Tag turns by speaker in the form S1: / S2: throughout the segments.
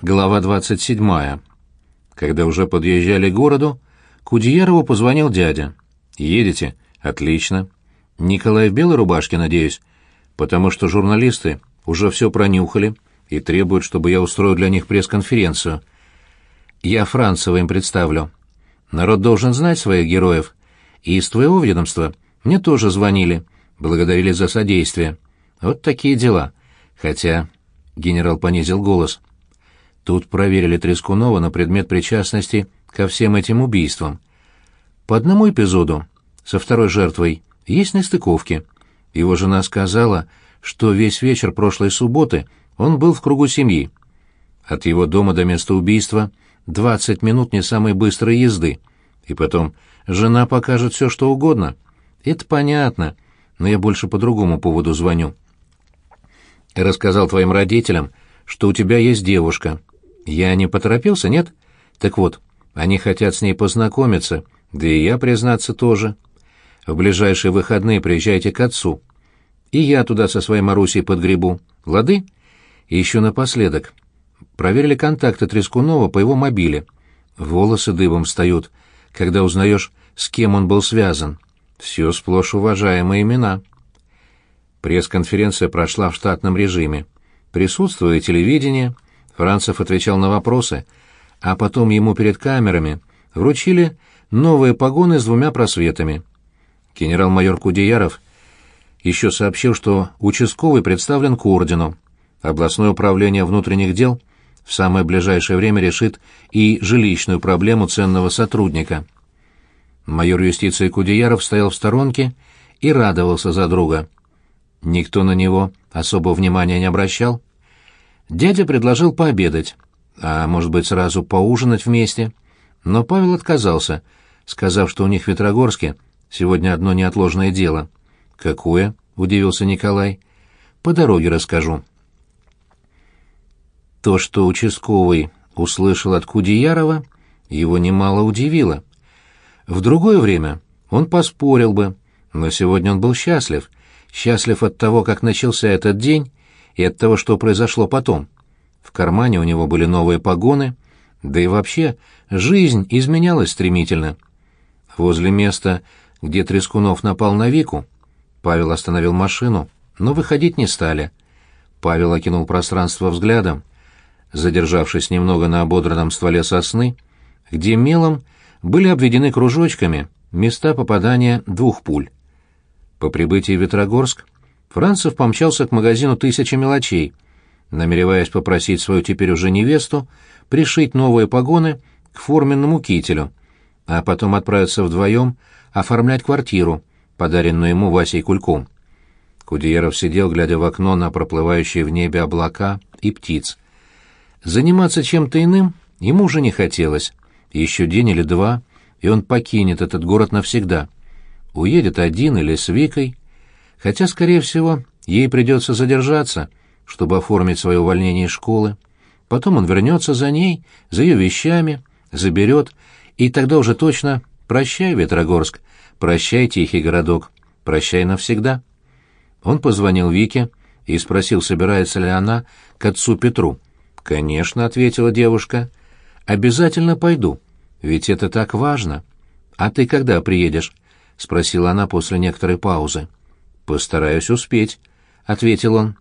S1: Глава 27. Когда уже подъезжали к городу, Кудеярову позвонил дядя. «Едете? Отлично. Николай в белой рубашке, надеюсь, потому что журналисты уже все пронюхали и требуют, чтобы я устроил для них пресс-конференцию. Я Францева им представлю. Народ должен знать своих героев. И из твоего ведомства мне тоже звонили, благодарили за содействие. Вот такие дела. Хотя...» — генерал понизил голос — Тут проверили Трескунова на предмет причастности ко всем этим убийствам. По одному эпизоду со второй жертвой есть нестыковки. Его жена сказала, что весь вечер прошлой субботы он был в кругу семьи. От его дома до места убийства 20 минут не самой быстрой езды. И потом, жена покажет все, что угодно. Это понятно, но я больше по другому поводу звоню. Рассказал твоим родителям, что у тебя есть девушка. Я не поторопился, нет? Так вот, они хотят с ней познакомиться, да и я, признаться, тоже. В ближайшие выходные приезжайте к отцу. И я туда со своей Марусей подгребу. Лады? И еще напоследок. Проверили контакты Трескунова по его мобиле. Волосы дыбом встают, когда узнаешь, с кем он был связан. Все сплошь уважаемые имена. Пресс-конференция прошла в штатном режиме. Присутствует телевидение Францев отвечал на вопросы, а потом ему перед камерами вручили новые погоны с двумя просветами. Генерал-майор Кудеяров еще сообщил, что участковый представлен к ордену. Областное управление внутренних дел в самое ближайшее время решит и жилищную проблему ценного сотрудника. Майор юстиции Кудеяров стоял в сторонке и радовался за друга. Никто на него особого внимания не обращал. Дядя предложил пообедать, а, может быть, сразу поужинать вместе. Но Павел отказался, сказав, что у них в Ветрогорске сегодня одно неотложное дело. «Какое?» — удивился Николай. «По дороге расскажу». То, что участковый услышал от Кудеярова, его немало удивило. В другое время он поспорил бы, но сегодня он был счастлив. Счастлив от того, как начался этот день, и от того, что произошло потом. В кармане у него были новые погоны, да и вообще жизнь изменялась стремительно. Возле места, где Трескунов напал на Вику, Павел остановил машину, но выходить не стали. Павел окинул пространство взглядом, задержавшись немного на ободранном стволе сосны, где мелом были обведены кружочками места попадания двух пуль. По прибытии в Ветрогорск Францев помчался к магазину тысячи мелочей», намереваясь попросить свою теперь уже невесту пришить новые погоны к форменному кителю, а потом отправиться вдвоем оформлять квартиру, подаренную ему Васей Кульком. Кудееров сидел, глядя в окно на проплывающие в небе облака и птиц. Заниматься чем-то иным ему уже не хотелось. Еще день или два, и он покинет этот город навсегда. Уедет один или с Викой, хотя, скорее всего, ей придется задержаться, чтобы оформить свое увольнение из школы. Потом он вернется за ней, за ее вещами, заберет, и тогда уже точно «Прощай, Ветрогорск, прощай, тихий городок, прощай навсегда». Он позвонил Вике и спросил, собирается ли она к отцу Петру. «Конечно», — ответила девушка, — «обязательно пойду, ведь это так важно». «А ты когда приедешь?» — спросила она после некоторой паузы. «Постараюсь успеть», — ответил он.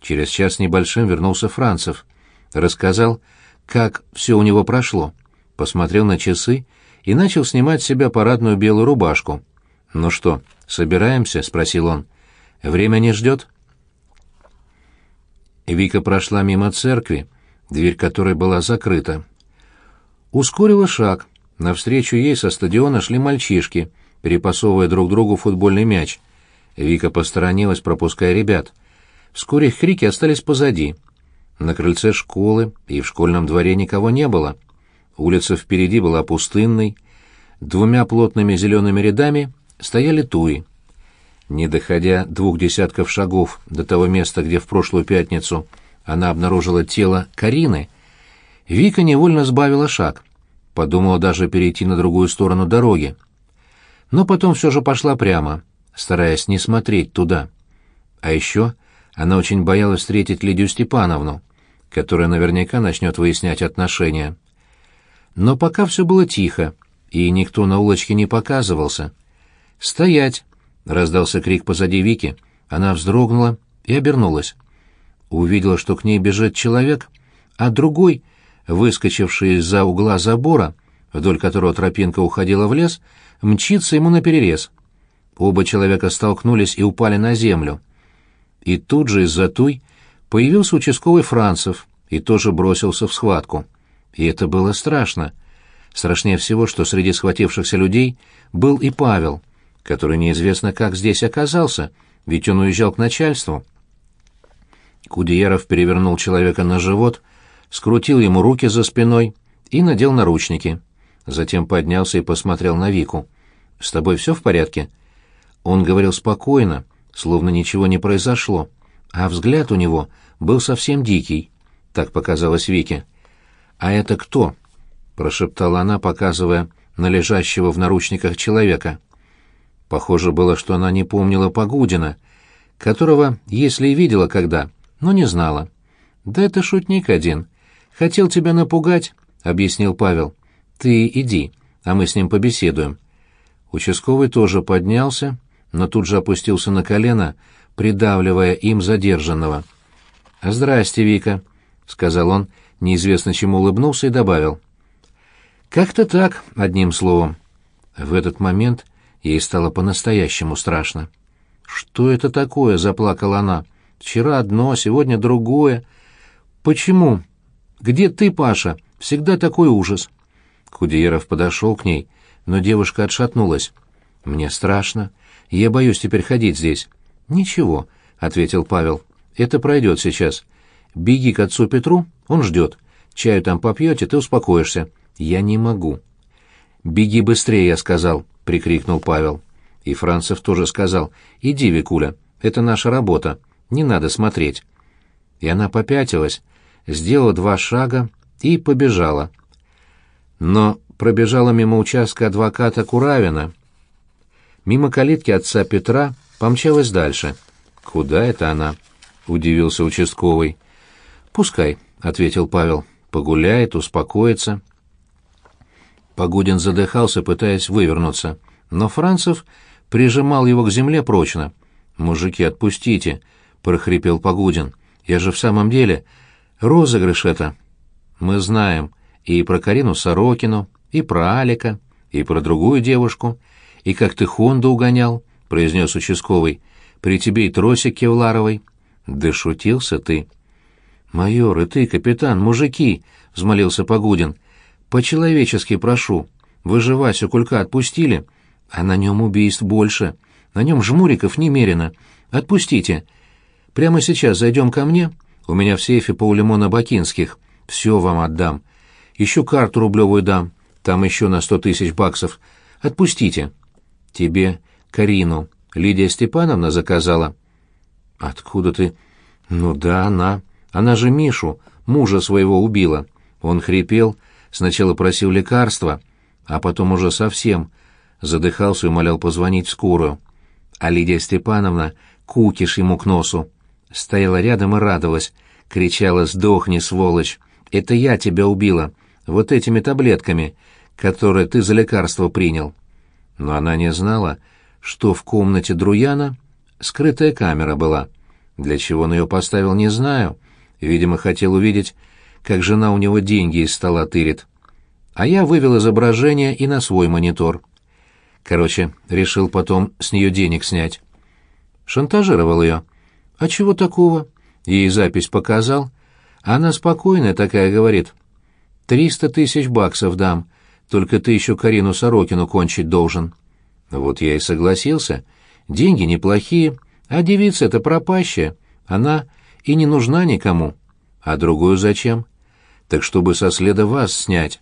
S1: Через час небольшим вернулся Францев. Рассказал, как все у него прошло. Посмотрел на часы и начал снимать с себя парадную белую рубашку. «Ну что, собираемся?» — спросил он. «Время не ждет?» Вика прошла мимо церкви, дверь которой была закрыта. Ускорила шаг. Навстречу ей со стадиона шли мальчишки, перепасовывая друг другу футбольный мяч — Вика посторонилась, пропуская ребят. Вскоре их крики остались позади. На крыльце школы и в школьном дворе никого не было. Улица впереди была пустынной. Двумя плотными зелеными рядами стояли туи. Не доходя двух десятков шагов до того места, где в прошлую пятницу она обнаружила тело Карины, Вика невольно сбавила шаг. Подумала даже перейти на другую сторону дороги. Но потом все же пошла прямо — стараясь не смотреть туда. А еще она очень боялась встретить Лидию Степановну, которая наверняка начнет выяснять отношения. Но пока все было тихо, и никто на улочке не показывался. «Стоять!» — раздался крик позади Вики. Она вздрогнула и обернулась. Увидела, что к ней бежит человек, а другой, выскочивший из-за угла забора, вдоль которого тропинка уходила в лес, мчится ему наперерез. Оба человека столкнулись и упали на землю. И тут же из-за туй появился участковый Францев и тоже бросился в схватку. И это было страшно. Страшнее всего, что среди схватившихся людей был и Павел, который неизвестно как здесь оказался, ведь он уезжал к начальству. Кудеяров перевернул человека на живот, скрутил ему руки за спиной и надел наручники. Затем поднялся и посмотрел на Вику. «С тобой все в порядке?» Он говорил спокойно, словно ничего не произошло, а взгляд у него был совсем дикий, так показалось Вике. «А это кто?» — прошептала она, показывая на лежащего в наручниках человека. Похоже было, что она не помнила Погудина, которого, если и видела когда, но не знала. «Да это шутник один. Хотел тебя напугать», — объяснил Павел. «Ты иди, а мы с ним побеседуем». Участковый тоже поднялся, — но тут же опустился на колено, придавливая им задержанного. «Здрасте, Вика», — сказал он, неизвестно чему улыбнулся и добавил. «Как-то так, одним словом». В этот момент ей стало по-настоящему страшно. «Что это такое?» — заплакала она. «Вчера одно, сегодня другое». «Почему? Где ты, Паша? Всегда такой ужас». Худееров подошел к ней, но девушка отшатнулась. «Мне страшно. Я боюсь теперь ходить здесь». «Ничего», — ответил Павел. «Это пройдет сейчас. Беги к отцу Петру, он ждет. Чаю там попьете, ты успокоишься». «Я не могу». «Беги быстрее», — я сказал, — прикрикнул Павел. И Францев тоже сказал, «Иди, Викуля, это наша работа, не надо смотреть». И она попятилась, сделала два шага и побежала. Но пробежала мимо участка адвоката Куравина — мимо калитки отца Петра помчалась дальше. «Куда это она?» — удивился участковый. «Пускай», — ответил Павел. «Погуляет, успокоится». Погудин задыхался, пытаясь вывернуться. Но Францев прижимал его к земле прочно. «Мужики, отпустите!» — прохрипел Погудин. «Я же в самом деле... Розыгрыш это!» «Мы знаем и про Карину Сорокину, и про Алика, и про другую девушку, и как ты Хонду угонял», — произнес участковый. «При тебе и тросик кевларовый». «Да шутился ты». «Майор, и ты, капитан, мужики!» — взмолился Погудин. «По-человечески прошу. Вы же Васю Кулька отпустили, а на нем убийств больше. На нем жмуриков немерено. Отпустите. Прямо сейчас зайдем ко мне. У меня в сейфе поллимона бакинских. Все вам отдам. Еще карту рублевую дам. Там еще на сто тысяч баксов. Отпустите». Тебе Карину Лидия Степановна заказала. Откуда ты? Ну да, она. Она же Мишу, мужа своего убила. Он хрипел, сначала просил лекарства, а потом уже совсем задыхался и молял позвонить в скорую. А Лидия Степановна кукиш ему к носу. Стояла рядом и радовалась, кричала «Сдохни, сволочь! Это я тебя убила! Вот этими таблетками, которые ты за лекарство принял!» но она не знала, что в комнате Друяна скрытая камера была. Для чего он ее поставил, не знаю. Видимо, хотел увидеть, как жена у него деньги из стола тырит. А я вывел изображение и на свой монитор. Короче, решил потом с нее денег снять. Шантажировал ее. А чего такого? Ей запись показал. Она спокойная такая говорит. «Триста тысяч баксов дам. Только ты еще Карину Сорокину кончить должен». Вот я и согласился. Деньги неплохие, а девица эта пропащая. Она и не нужна никому. А другую зачем? Так чтобы со следа вас снять.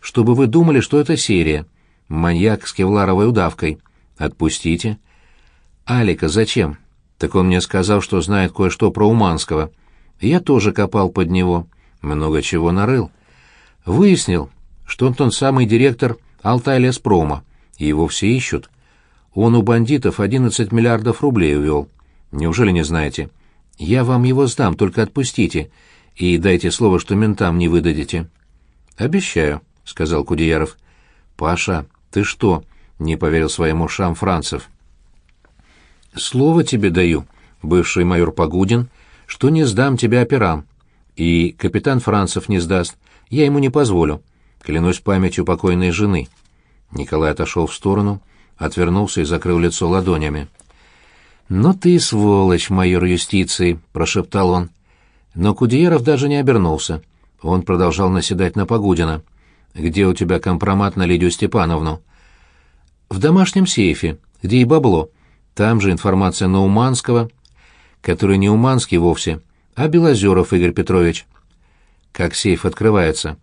S1: Чтобы вы думали, что это серия. Маньяк с кевларовой удавкой. Отпустите. Алика зачем? Так он мне сказал, что знает кое-что про Уманского. Я тоже копал под него. Много чего нарыл. Выяснил, что он тот самый директор Алтай Леспрома, и его все ищут. Он у бандитов 11 миллиардов рублей увел. Неужели не знаете? Я вам его сдам, только отпустите, и дайте слово, что ментам не выдадите». «Обещаю», — сказал Кудеяров. «Паша, ты что?» — не поверил своим ушам Францев. «Слово тебе даю, бывший майор Погудин, что не сдам тебя операм. И капитан Францев не сдаст, я ему не позволю клянусь памятью покойной жены». Николай отошел в сторону, отвернулся и закрыл лицо ладонями. Но ты сволочь, майор юстиции!» — прошептал он. Но Кудеяров даже не обернулся. Он продолжал наседать на Погудина. «Где у тебя компромат на Лидию Степановну?» «В домашнем сейфе, где и бабло. Там же информация на Уманского, который не Уманский вовсе, а Белозеров Игорь Петрович». «Как сейф открывается?»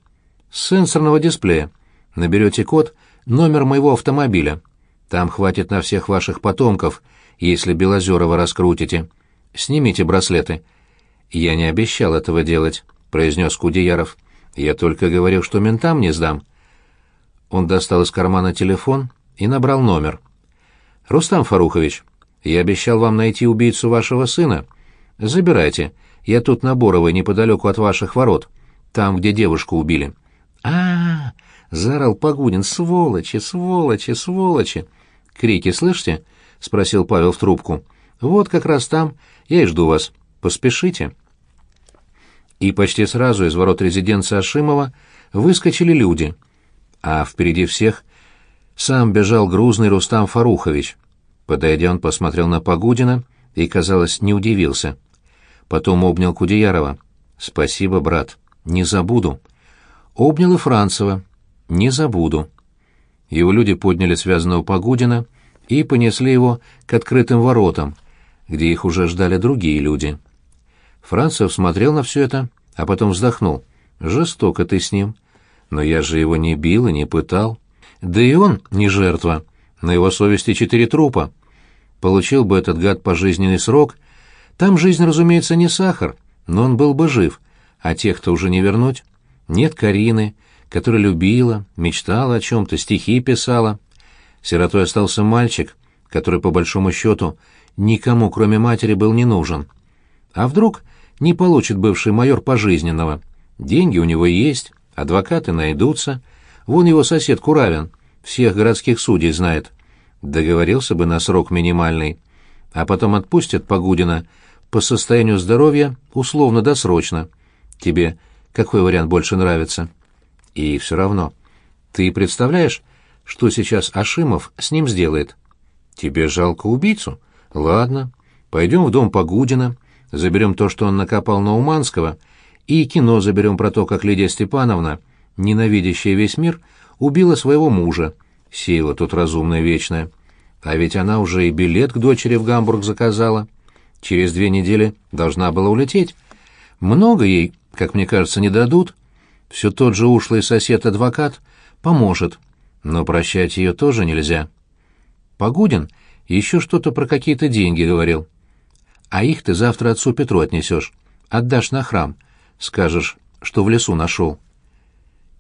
S1: сенсорного дисплея. Наберете код, номер моего автомобиля. Там хватит на всех ваших потомков, если Белозерова раскрутите. Снимите браслеты. Я не обещал этого делать, произнес Кудеяров. Я только говорил, что ментам не сдам. Он достал из кармана телефон и набрал номер. Рустам Фарухович, я обещал вам найти убийцу вашего сына. Забирайте. Я тут на Боровой неподалеку от ваших ворот, там, где девушку убили а заорал Погудин. «Сволочи, сволочи, сволочи!» «Крики слышите?» — спросил Павел в трубку. «Вот как раз там. Я и жду вас. Поспешите». И почти сразу из ворот резиденции Ашимова выскочили люди. А впереди всех сам бежал грузный Рустам Фарухович. Подойдя, он посмотрел на Погудина и, казалось, не удивился. Потом обнял Кудеярова. «Спасибо, брат. Не забуду» обнял и Францева. «Не забуду». Его люди подняли связанного Погудина и понесли его к открытым воротам, где их уже ждали другие люди. Францев смотрел на все это, а потом вздохнул. «Жестоко ты с ним. Но я же его не бил и не пытал. Да и он не жертва. На его совести четыре трупа. Получил бы этот гад пожизненный срок. Там жизнь, разумеется, не сахар, но он был бы жив, а тех-то уже не вернуть». Нет Карины, которая любила, мечтала о чем-то, стихи писала. Сиротой остался мальчик, который, по большому счету, никому, кроме матери, был не нужен. А вдруг не получит бывший майор пожизненного? Деньги у него есть, адвокаты найдутся. Вон его сосед Куравин, всех городских судей знает. Договорился бы на срок минимальный. А потом отпустят Погудина по состоянию здоровья условно-досрочно. Тебе какой вариант больше нравится. И все равно. Ты представляешь, что сейчас Ашимов с ним сделает? Тебе жалко убийцу? Ладно. Пойдем в дом Погудина, заберем то, что он накопал на Уманского, и кино заберем про то, как Лидия Степановна, ненавидящая весь мир, убила своего мужа. Сила тут разумная вечная. А ведь она уже и билет к дочери в Гамбург заказала. Через две недели должна была улететь. Много ей как мне кажется, не дадут, все тот же ушлый сосед-адвокат поможет, но прощать ее тоже нельзя. Погудин еще что-то про какие-то деньги говорил. А их ты завтра отцу Петру отнесешь, отдашь на храм, скажешь, что в лесу нашел.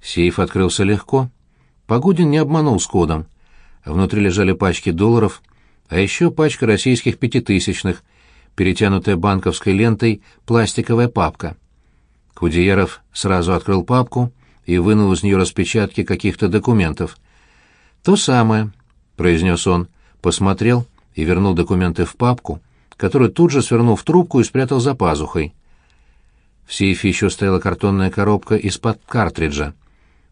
S1: Сейф открылся легко. Погудин не обманул с кодом. Внутри лежали пачки долларов, а еще пачка российских пятитысячных, перетянутая банковской лентой пластиковая папка — Кудеяров сразу открыл папку и вынул из нее распечатки каких-то документов. «То самое», — произнес он, посмотрел и вернул документы в папку, которую тут же свернул в трубку и спрятал за пазухой. В сейфе еще стояла картонная коробка из-под картриджа.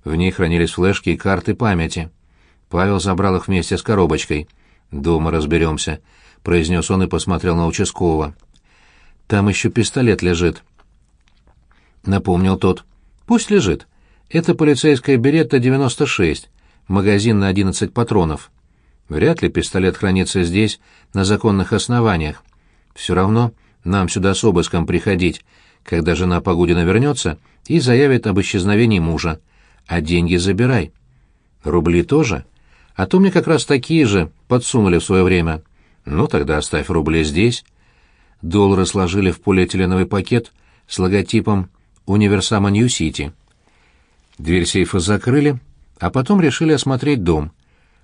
S1: В ней хранились флешки и карты памяти. Павел забрал их вместе с коробочкой. «Дома разберемся», — произнес он и посмотрел на участкового. «Там еще пистолет лежит», — напомнил тот. «Пусть лежит. Это полицейская беретта 96, магазин на 11 патронов. Вряд ли пистолет хранится здесь на законных основаниях. Все равно нам сюда с обыском приходить, когда жена Погудина вернется и заявит об исчезновении мужа. А деньги забирай. Рубли тоже? А то мне как раз такие же подсунули в свое время. Ну тогда оставь рубли здесь». Доллары сложили в полиэтиленовый пакет с логотипом универсама Нью-Сити. Дверь сейфа закрыли, а потом решили осмотреть дом.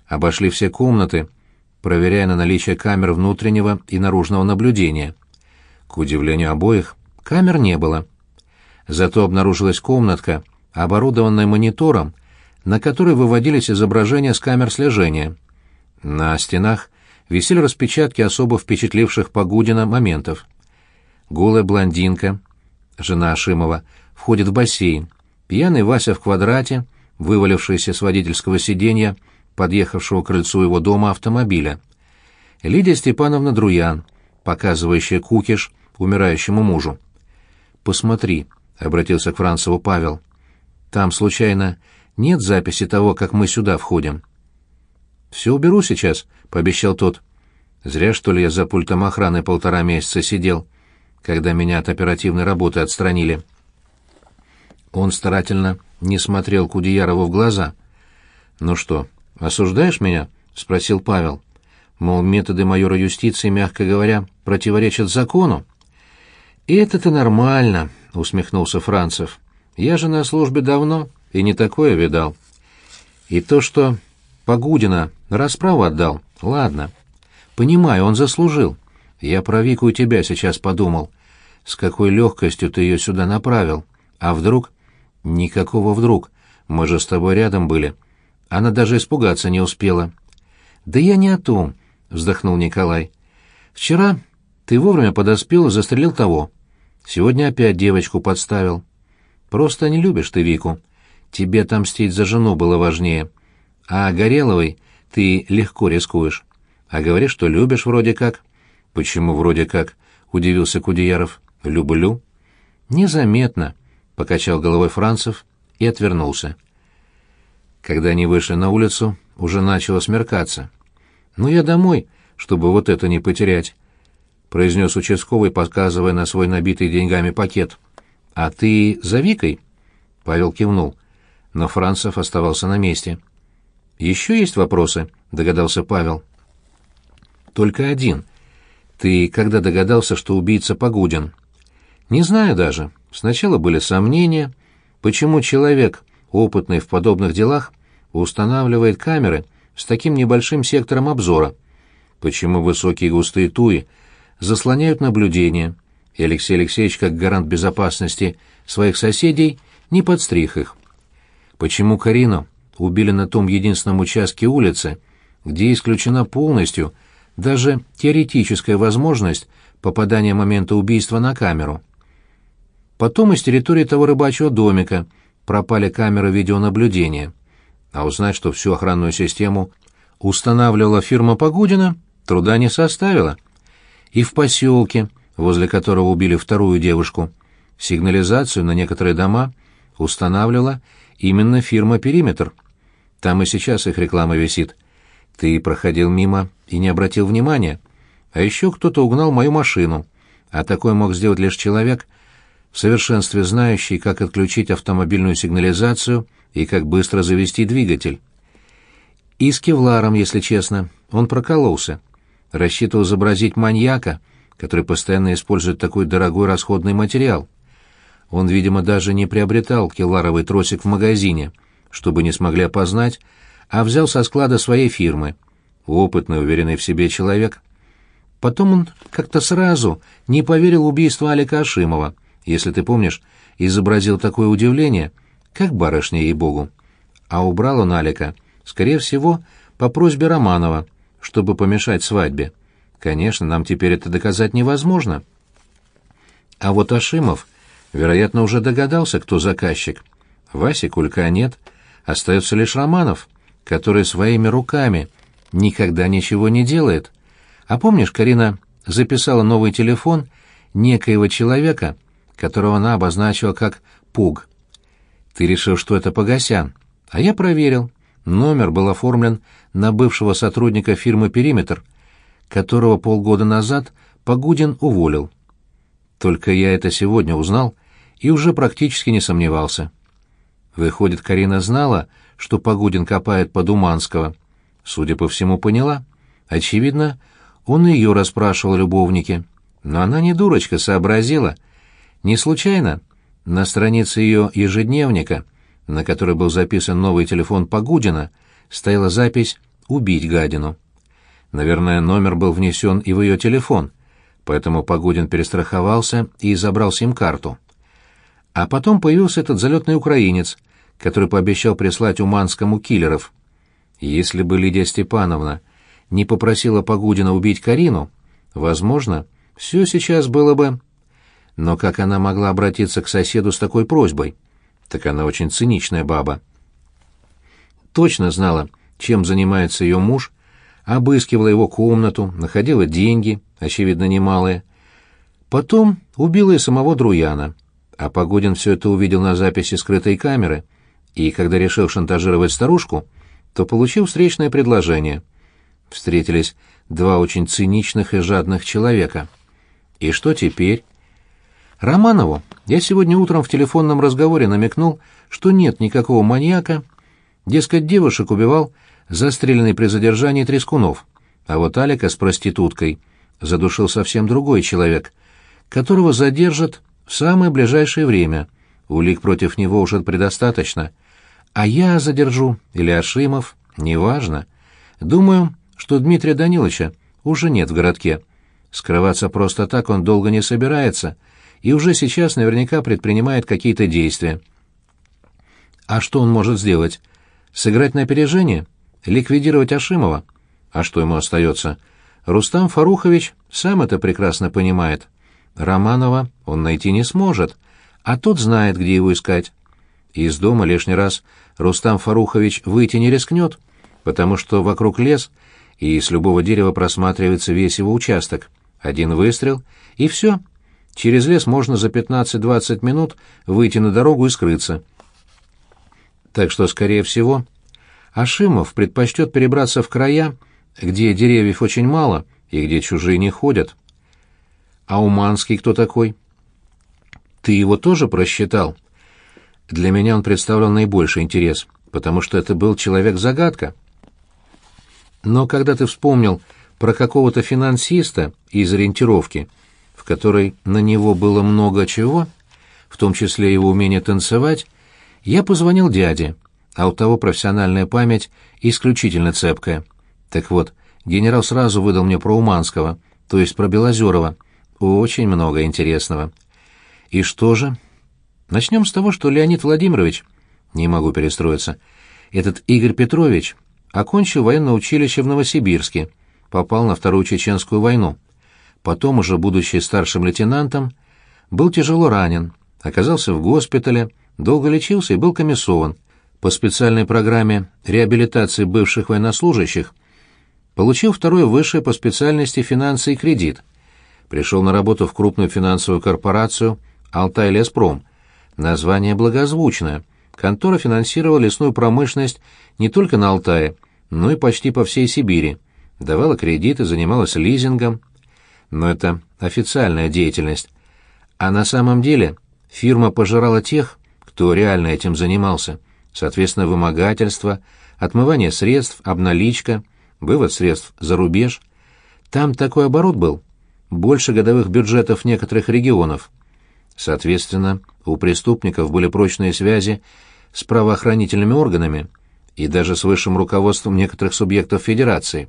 S1: Обошли все комнаты, проверяя на наличие камер внутреннего и наружного наблюдения. К удивлению обоих, камер не было. Зато обнаружилась комнатка, оборудованная монитором, на которой выводились изображения с камер слежения. На стенах висели распечатки особо впечатливших Погудина моментов. Голая блондинка, жена Ашимова, входит в бассейн. Пьяный Вася в квадрате, вывалившийся с водительского сиденья, подъехавшего к крыльцу его дома автомобиля. Лидия Степановна Друян, показывающая кукиш умирающему мужу. «Посмотри», — обратился к Францеву Павел. «Там, случайно, нет записи того, как мы сюда входим?» «Все уберу сейчас», — пообещал тот. «Зря, что ли, я за пультом охраны полтора месяца сидел когда меня от оперативной работы отстранили. Он старательно не смотрел Кудеярову в глаза. «Ну что, осуждаешь меня?» — спросил Павел. «Мол, методы майора юстиции, мягко говоря, противоречат закону». «Это-то нормально», — усмехнулся Францев. «Я же на службе давно и не такое видал». «И то, что Погудина расправу отдал, ладно. Понимаю, он заслужил. Я про Вику тебя сейчас подумал с какой легкостью ты ее сюда направил. А вдруг? Никакого вдруг. Мы же с тобой рядом были. Она даже испугаться не успела. Да я не о том, вздохнул Николай. Вчера ты вовремя подоспел и застрелил того. Сегодня опять девочку подставил. Просто не любишь ты Вику. Тебе отомстить за жену было важнее. А Гореловой ты легко рискуешь. А говоришь, что любишь вроде как. Почему вроде как? удивился Кудеяров люблю». «Незаметно», — покачал головой Францев и отвернулся. Когда они вышли на улицу, уже начало смеркаться. «Ну я домой, чтобы вот это не потерять», — произнес участковый, показывая на свой набитый деньгами пакет. «А ты за Викой?» — Павел кивнул, но Францев оставался на месте. «Еще есть вопросы?» — догадался Павел. «Только один. Ты когда догадался, что убийца Погудин?» Не знаю даже. Сначала были сомнения, почему человек, опытный в подобных делах, устанавливает камеры с таким небольшим сектором обзора, почему высокие густые туи заслоняют наблюдение, и Алексей Алексеевич, как гарант безопасности своих соседей, не подстрих их. Почему Карину убили на том единственном участке улицы, где исключена полностью даже теоретическая возможность попадания момента убийства на камеру? Потом из территории того рыбачьего домика пропали камеры видеонаблюдения. А узнать, что всю охранную систему устанавливала фирма Погудина, труда не составило. И в поселке, возле которого убили вторую девушку, сигнализацию на некоторые дома устанавливала именно фирма «Периметр». Там и сейчас их реклама висит. Ты проходил мимо и не обратил внимания. А еще кто-то угнал мою машину. А такое мог сделать лишь человек, в совершенстве знающий, как отключить автомобильную сигнализацию и как быстро завести двигатель. И с кевларом, если честно, он прокололся. Рассчитывал изобразить маньяка, который постоянно использует такой дорогой расходный материал. Он, видимо, даже не приобретал кевларовый тросик в магазине, чтобы не смогли опознать, а взял со склада своей фирмы. Опытный, уверенный в себе человек. Потом он как-то сразу не поверил убийству Алика Ашимова — если ты помнишь, изобразил такое удивление, как барышня ей-богу. А убрал он Алика, скорее всего, по просьбе Романова, чтобы помешать свадьбе. Конечно, нам теперь это доказать невозможно. А вот Ашимов, вероятно, уже догадался, кто заказчик. Васи Кулька нет, остается лишь Романов, который своими руками никогда ничего не делает. А помнишь, Карина записала новый телефон некоего человека, которого она обозначила как «Пуг». «Ты решил, что это Погосян?» «А я проверил. Номер был оформлен на бывшего сотрудника фирмы «Периметр», которого полгода назад Погудин уволил. Только я это сегодня узнал и уже практически не сомневался». Выходит, Карина знала, что Погудин копает под Уманского. Судя по всему, поняла. Очевидно, он ее расспрашивал о любовнике. Но она не дурочка, сообразила — не случайно на странице ее ежедневника, на которой был записан новый телефон Погудина, стояла запись «Убить гадину». Наверное, номер был внесен и в ее телефон, поэтому Погудин перестраховался и забрал сим-карту. А потом появился этот залетный украинец, который пообещал прислать Уманскому киллеров. Если бы Лидия Степановна не попросила Погудина убить Карину, возможно, все сейчас было бы но как она могла обратиться к соседу с такой просьбой? Так она очень циничная баба. Точно знала, чем занимается ее муж, обыскивала его комнату, находила деньги, очевидно, немалые. Потом убила и самого Друяна. А Погодин все это увидел на записи скрытой камеры, и когда решил шантажировать старушку, то получил встречное предложение. Встретились два очень циничных и жадных человека. И что теперь? Романову я сегодня утром в телефонном разговоре намекнул, что нет никакого маньяка, дескать, девушек убивал застреленный при задержании Трескунов, а вот Алика с проституткой задушил совсем другой человек, которого задержат в самое ближайшее время. Улик против него уже предостаточно. А я задержу, или Ашимов, неважно. Думаю, что Дмитрия Даниловича уже нет в городке. Скрываться просто так он долго не собирается — и уже сейчас наверняка предпринимает какие-то действия. А что он может сделать? Сыграть на опережение? Ликвидировать Ашимова? А что ему остается? Рустам Фарухович сам это прекрасно понимает. Романова он найти не сможет, а тот знает, где его искать. Из дома лишний раз Рустам Фарухович выйти не рискнет, потому что вокруг лес, и с любого дерева просматривается весь его участок. Один выстрел, и все — Через лес можно за 15-20 минут выйти на дорогу и скрыться. Так что, скорее всего, Ашимов предпочтет перебраться в края, где деревьев очень мало и где чужие не ходят. А Уманский кто такой? Ты его тоже просчитал? Для меня он представлял наибольший интерес, потому что это был человек-загадка. Но когда ты вспомнил про какого-то финансиста из ориентировки — которой на него было много чего, в том числе его умение танцевать, я позвонил дяде, а у того профессиональная память исключительно цепкая. Так вот, генерал сразу выдал мне про Уманского, то есть про Белозерова. Очень много интересного. И что же? Начнем с того, что Леонид Владимирович... Не могу перестроиться. Этот Игорь Петрович окончил военное училище в Новосибирске, попал на Вторую Чеченскую войну потом уже будучи старшим лейтенантом, был тяжело ранен, оказался в госпитале, долго лечился и был комиссован. По специальной программе реабилитации бывших военнослужащих получил второе высшее по специальности финансы и кредит. Пришел на работу в крупную финансовую корпорацию «Алтай Леспром». Название благозвучное. Контора финансировала лесную промышленность не только на Алтае, но и почти по всей Сибири. Давала кредиты, занималась лизингом но это официальная деятельность. А на самом деле фирма пожирала тех, кто реально этим занимался. Соответственно, вымогательство, отмывание средств, обналичка, вывод средств за рубеж. Там такой оборот был, больше годовых бюджетов некоторых регионов. Соответственно, у преступников были прочные связи с правоохранительными органами и даже с высшим руководством некоторых субъектов Федерации.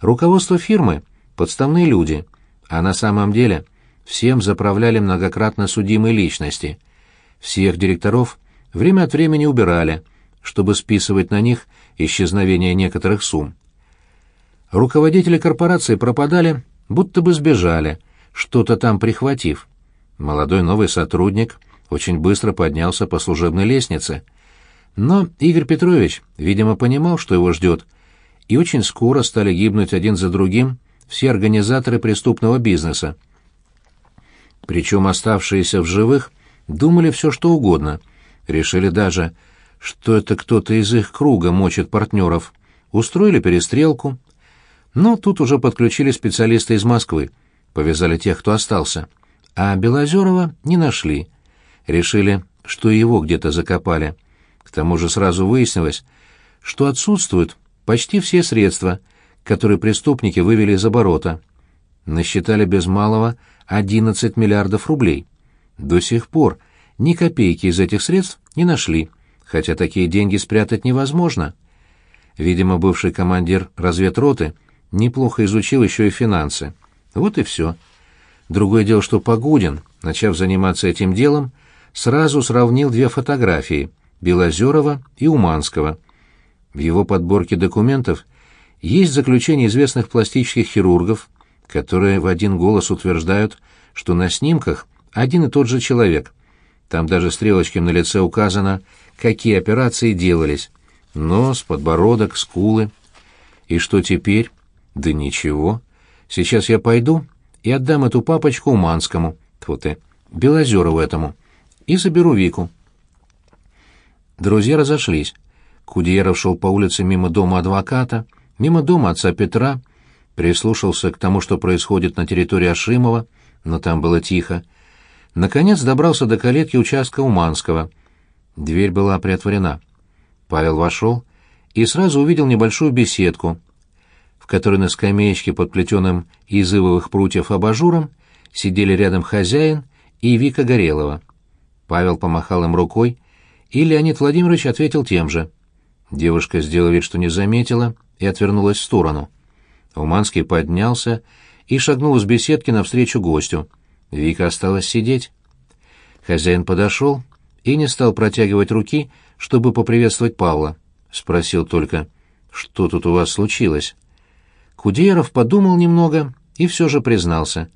S1: Руководство фирмы подставные люди, а на самом деле всем заправляли многократно судимые личности. Всех директоров время от времени убирали, чтобы списывать на них исчезновение некоторых сумм. Руководители корпорации пропадали, будто бы сбежали, что-то там прихватив. Молодой новый сотрудник очень быстро поднялся по служебной лестнице. Но Игорь Петрович, видимо, понимал, что его ждет, и очень скоро стали гибнуть один за другим все организаторы преступного бизнеса. Причем оставшиеся в живых думали все что угодно, решили даже, что это кто-то из их круга мочит партнеров, устроили перестрелку. Но тут уже подключили специалисты из Москвы, повязали тех, кто остался. А Белозерова не нашли. Решили, что его где-то закопали. К тому же сразу выяснилось, что отсутствуют почти все средства — который преступники вывели из оборота. Насчитали без малого 11 миллиардов рублей. До сих пор ни копейки из этих средств не нашли, хотя такие деньги спрятать невозможно. Видимо, бывший командир разведроты неплохо изучил еще и финансы. Вот и все. Другое дело, что Погудин, начав заниматься этим делом, сразу сравнил две фотографии — Белозерова и Уманского. В его подборке документов есть заключение известных пластических хирургов, которые в один голос утверждают, что на снимках один и тот же человек. Там даже стрелочками на лице указано, какие операции делались. Нос, подбородок, скулы. И что теперь? Да ничего. Сейчас я пойду и отдам эту папочку Уманскому, тьфу ты, Белозерову этому, и заберу Вику. Друзья разошлись. Кудеяров шел по улице мимо дома адвоката, Мимо дома отца Петра прислушался к тому, что происходит на территории Ашимова, но там было тихо. Наконец добрался до калитки участка Уманского. Дверь была приотворена. Павел вошел и сразу увидел небольшую беседку, в которой на скамеечке под плетеным из прутьев абажуром сидели рядом хозяин и Вика Горелова. Павел помахал им рукой, и Леонид Владимирович ответил тем же — Девушка сделала вид, что не заметила, и отвернулась в сторону. Уманский поднялся и шагнул из беседки навстречу гостю. Вика осталась сидеть. Хозяин подошел и не стал протягивать руки, чтобы поприветствовать Павла. Спросил только, что тут у вас случилось? Кудеяров подумал немного и все же признался.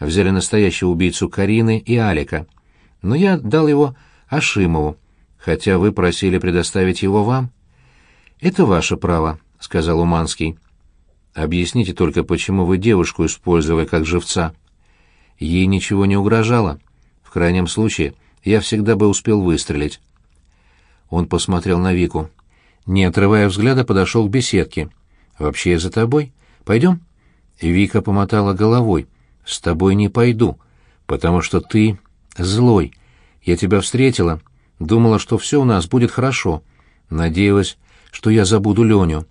S1: Взяли настоящего убийцу Карины и Алика. Но я дал его Ашимову, хотя вы просили предоставить его вам. «Это ваше право», — сказал Уманский. «Объясните только, почему вы девушку использовали как живца?» «Ей ничего не угрожало. В крайнем случае, я всегда бы успел выстрелить». Он посмотрел на Вику. Не отрывая взгляда, подошел к беседке. «Вообще я за тобой. Пойдем?» Вика помотала головой. «С тобой не пойду, потому что ты злой. Я тебя встретила, думала, что все у нас будет хорошо. Надеялась, что я забуду Леню.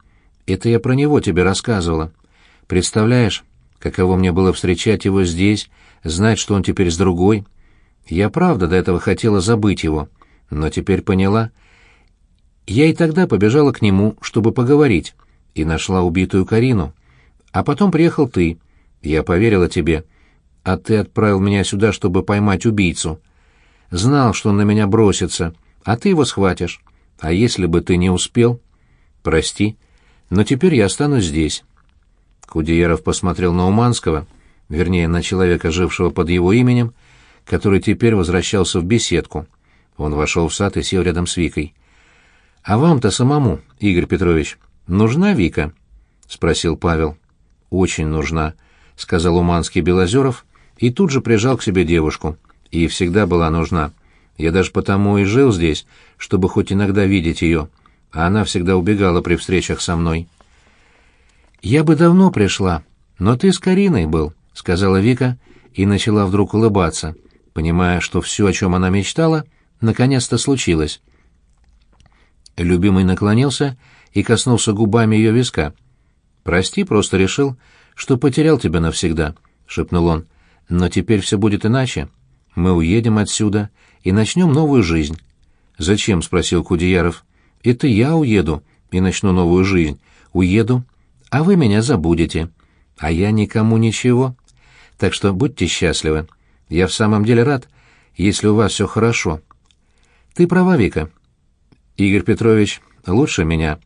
S1: Это я про него тебе рассказывала. Представляешь, каково мне было встречать его здесь, знать, что он теперь с другой. Я правда до этого хотела забыть его, но теперь поняла. Я и тогда побежала к нему, чтобы поговорить, и нашла убитую Карину. А потом приехал ты. Я поверила тебе. А ты отправил меня сюда, чтобы поймать убийцу. Знал, что он на меня бросится, а ты его схватишь. А если бы ты не успел... «Прости, но теперь я останусь здесь». Кудеяров посмотрел на Уманского, вернее, на человека, жившего под его именем, который теперь возвращался в беседку. Он вошел в сад и сел рядом с Викой. «А вам-то самому, Игорь Петрович, нужна Вика?» — спросил Павел. «Очень нужна», — сказал Уманский Белозеров и тут же прижал к себе девушку. «И всегда была нужна. Я даже потому и жил здесь, чтобы хоть иногда видеть ее» а она всегда убегала при встречах со мной. «Я бы давно пришла, но ты с Кариной был», — сказала Вика и начала вдруг улыбаться, понимая, что все, о чем она мечтала, наконец-то случилось. Любимый наклонился и коснулся губами ее виска. «Прости, просто решил, что потерял тебя навсегда», — шепнул он. «Но теперь все будет иначе. Мы уедем отсюда и начнем новую жизнь». «Зачем?» — спросил Кудеяров. Это я уеду и начну новую жизнь. Уеду, а вы меня забудете. А я никому ничего. Так что будьте счастливы. Я в самом деле рад, если у вас все хорошо. Ты права, Вика. Игорь Петрович лучше меня.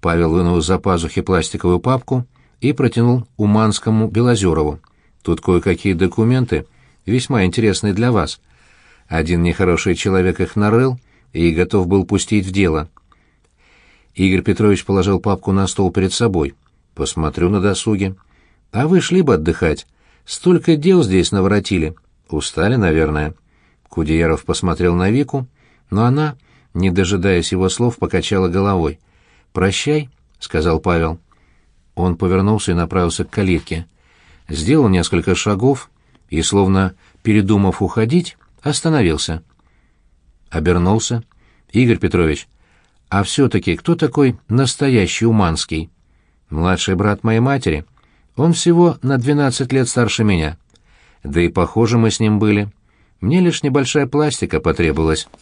S1: Павел вынул из-за пазухи пластиковую папку и протянул Уманскому Белозерову. Тут кое-какие документы, весьма интересные для вас. Один нехороший человек их нарыл, и готов был пустить в дело. Игорь Петрович положил папку на стол перед собой. «Посмотрю на досуге». «А вы шли бы отдыхать. Столько дел здесь наворотили. Устали, наверное». Кудеяров посмотрел на Вику, но она, не дожидаясь его слов, покачала головой. «Прощай», — сказал Павел. Он повернулся и направился к калитке. Сделал несколько шагов и, словно передумав уходить, остановился обернулся. «Игорь Петрович, а все-таки кто такой настоящий Уманский?» «Младший брат моей матери. Он всего на 12 лет старше меня. Да и похожи мы с ним были. Мне лишь небольшая пластика потребовалась».